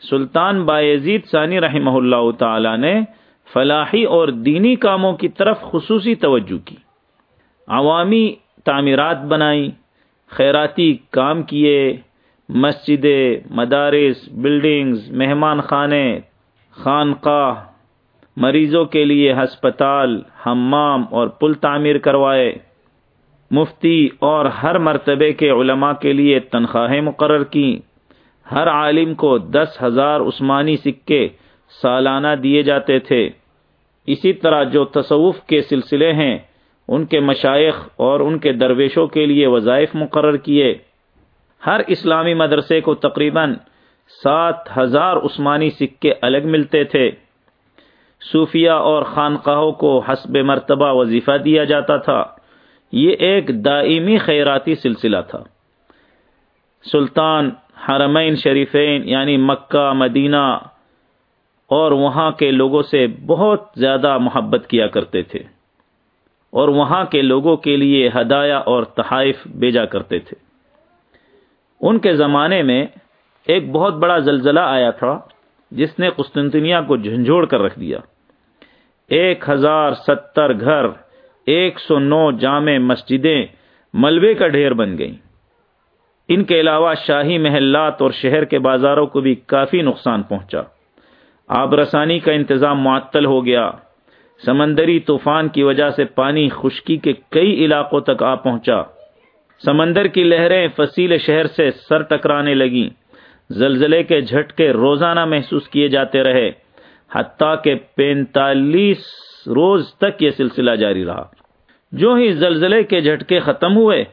سلطان بایزید ثانی رحمہ اللہ تعالی نے فلاحی اور دینی کاموں کی طرف خصوصی توجہ کی۔ عوامی تعمیرات بنائی، خیراتی کام کیے، مسجدیں، مدارس بلڈنگز مہمان خانے خانقاہ، مریضوں کے لیے ہسپتال، حمام اور پل تعمیر کروائے۔ مفتی اور ہر مرتبے کے علماء کے لیے تنخواہیں مقرر کی ہر عالم کو دس ہزار عثمانی سکے سالانہ دیے جاتے تھے۔ اسی طرح جو تصوف کے سلسلے ہیں، ان کے مشائق اور ان کے درویشوں کے لیے وظائف مقرر کیے۔ ہر اسلامی مدرسے کو تقریباً سات ہزار عثمانی سکے الگ ملتے تھے۔ صوفیہ اور خانقاہوں کو حسب مرتبہ وظیفہ دیا جاتا تھا۔ یہ ایک دائمی خیراتی سلسلہ تھا۔ سلطان حرمین شریفین یعنی مکہ، مدینہ، اور وہاں کے لوگوں سے بہت زیادہ محبت کیا کرتے تھے۔ اور وہاں کے لوگوں کے لیے ہدایا اور تحائف بھیجا کرتے تھے۔ ان کے زمانے میں ایک بہت بڑا زلزلہ آیا تھا، جس نے قسطنطنیہ کو جھنجھوڑ کر رکھ دیا۔ ایک ہزار ستر گھر، ایک سو نو جامع مسجدیں ملبے کا ڈھیر بن گئیں۔ ان کے علاوہ شاہی محلات اور شہر کے بازاروں کو بھی کافی نقصان پہنچا۔ آب رسانی کا انتظام معطل ہو گیا۔ سمندری طوفان کی وجہ سے پانی خشکی کے کئی علاقوں تک آ پہنچا۔ سمندر کی لہریں فصیل شہر سے سر ٹکرانے لگیں۔ زلزلے کے جھٹکے روزانہ محسوس کیے جاتے رہے۔ حتیٰ کہ پینتالیس روز تک یہ سلسلہ جاری رہا۔ جو ہی زلزلے کے جھٹکے ختم ہوئے،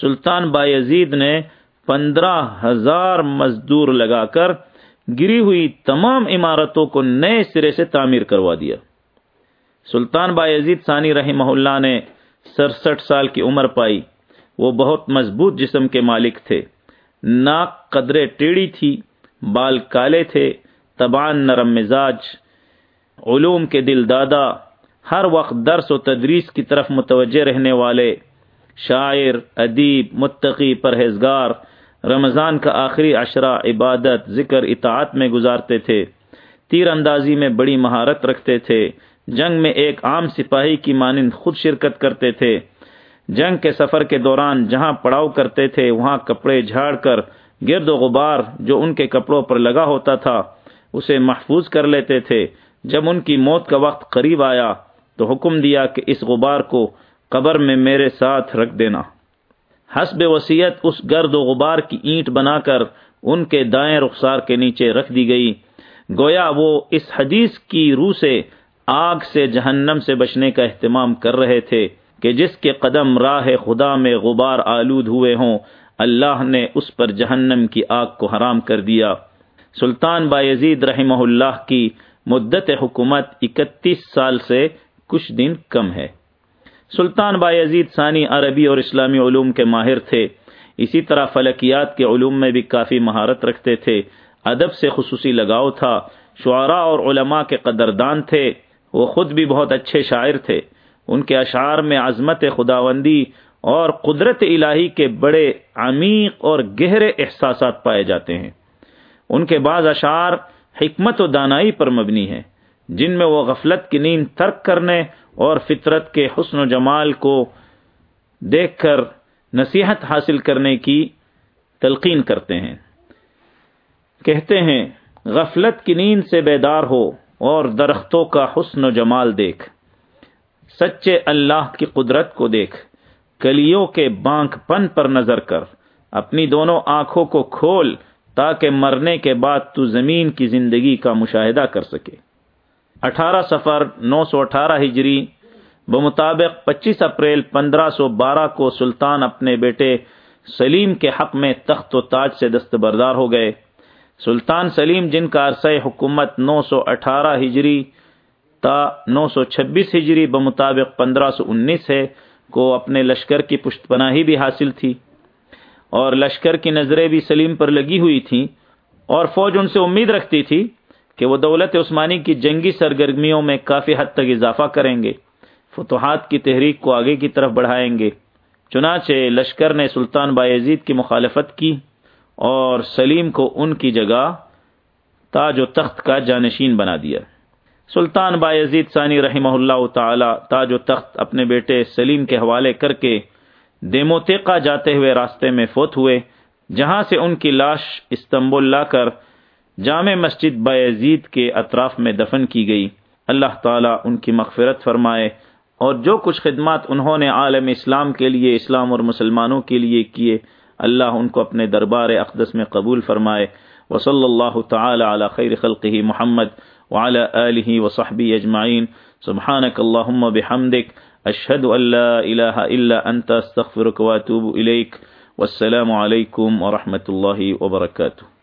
سلطان بایزید نے پندرہ ہزار مزدور لگا کر گری ہوئی تمام عمارتوں کو نئے سرے سے تعمیر کروا دیا۔ سلطان بایزید ثانی رحمہ اللہ نے سڑسٹھ سال کی عمر پائی۔ وہ بہت مضبوط جسم کے مالک تھے۔ ناک قدرے ٹیڑھی تھی، بال کالے تھے، تبان نرم مزاج، علوم کے دل دادا، ہر وقت درس و تدریس کی طرف متوجہ رہنے والے، شاعر، ادیب، متقی، پرہیزگار رمضان کا آخری عشرہ عبادت، ذکر، اطاعت میں گزارتے تھے۔ تیر اندازی میں بڑی مہارت رکھتے تھے۔ جنگ میں ایک عام سپاہی کی مانند خود شرکت کرتے تھے۔ جنگ کے سفر کے دوران جہاں پڑاؤ کرتے تھے، وہاں کپڑے جھاڑ کر گرد و غبار جو ان کے کپڑوں پر لگا ہوتا تھا، اسے محفوظ کر لیتے تھے۔ جب ان کی موت کا وقت قریب آیا تو حکم دیا کہ اس غبار کو قبر میں میرے ساتھ رکھ دینا۔ حسب وسیعت اس گرد و غبار کی اینٹ بنا کر ان کے دائیں رخسار کے نیچے رکھ دی گئی۔ گویا وہ اس حدیث کی روح سے آگ سے جہنم سے بچنے کا اہتمام کر رہے تھے کہ جس کے قدم راہ خدا میں غبار آلود ہوئے ہوں، اللہ نے اس پر جہنم کی آگ کو حرام کر دیا۔ سلطان بایزید رحمہ اللہ کی مدت حکومت اکتیس سال سے کچھ دن کم ہے۔ سلطان بایزید ثانی عربی اور اسلامی علوم کے ماہر تھے۔ اسی طرح فلکیات کے علوم میں بھی کافی مہارت رکھتے تھے۔ ادب سے خصوصی لگاؤ تھا۔ شعراء اور علماء کے قدردان تھے۔ وہ خود بھی بہت اچھے شاعر تھے۔ ان کے اشعار میں عظمت خداوندی اور قدرت الہی کے بڑے عمیق اور گہرے احساسات پائے جاتے ہیں۔ ان کے بعض اشعار حکمت و دانائی پر مبنی ہیں۔ جن میں وہ غفلت کی نیند ترک کرنے اور فطرت کے حسن و جمال کو دیکھ کر نصیحت حاصل کرنے کی تلقین کرتے ہیں۔ کہتے ہیں، غفلت کی نیند سے بیدار ہو اور درختوں کا حسن و جمال دیکھ۔ سچے اللہ کی قدرت کو دیکھ۔ کلیوں کے بانک پن پر نظر کر۔ اپنی دونوں آنکھوں کو کھول تاکہ مرنے کے بعد تو زمین کی زندگی کا مشاہدہ کر سکے۔ اٹھارہ سفر نو سو اٹھارہ ہجری، بمطابق پچیس اپریل پندرہ سو بارہ کو سلطان اپنے بیٹے سلیم کے حق میں تخت و تاج سے دستبردار ہو گئے۔ سلطان سلیم جن کا عرصہ حکومت نو سو اٹھارہ ہجری تا نو سو چھبیس ہجری بمطابق پندرہ سو انیس ہے کو اپنے لشکر کی پشت پناہی بھی حاصل تھی۔ اور لشکر کی نظریں بھی سلیم پر لگی ہوئی تھیں اور فوج ان سے امید رکھتی تھی کہ وہ دولت عثمانی کی جنگی سرگرمیوں میں کافی حد تک اضافہ کریں گے، فتوحات کی تحریک کو آگے کی طرف بڑھائیں گے۔ چنانچہ لشکر نے سلطان بایزید کی مخالفت کی اور سلیم کو ان کی جگہ تاج و تخت کا جانشین بنا دیا۔ سلطان بایزید ثانی رحمہ اللہ تعالی تاج و تخت اپنے بیٹے سلیم کے حوالے کر کے دیموتیقا جاتے ہوئے راستے میں فوت ہوئے، جہاں سے ان کی لاش استنبول لا کر جامع مسجد بایزید کے اطراف میں دفن کی گئی۔ اللہ تعالیٰ ان کی مغفرت فرمائے اور جو کچھ خدمات انہوں نے عالم اسلام کے لیے، اسلام اور مسلمانوں کے لیے کیے، اللہ ان کو اپنے دربار اقدس میں قبول فرمائے۔ وصلی اللہ تعالی علی خیر خلقہ محمد وعلى آله وصحبه اجمعین۔ سبحانك اللهم بحمدك اشهد ان لا اله الا انت استغفرك واتوب اليك والسلام علیکم ورحمۃ اللہ وبرکاتہ۔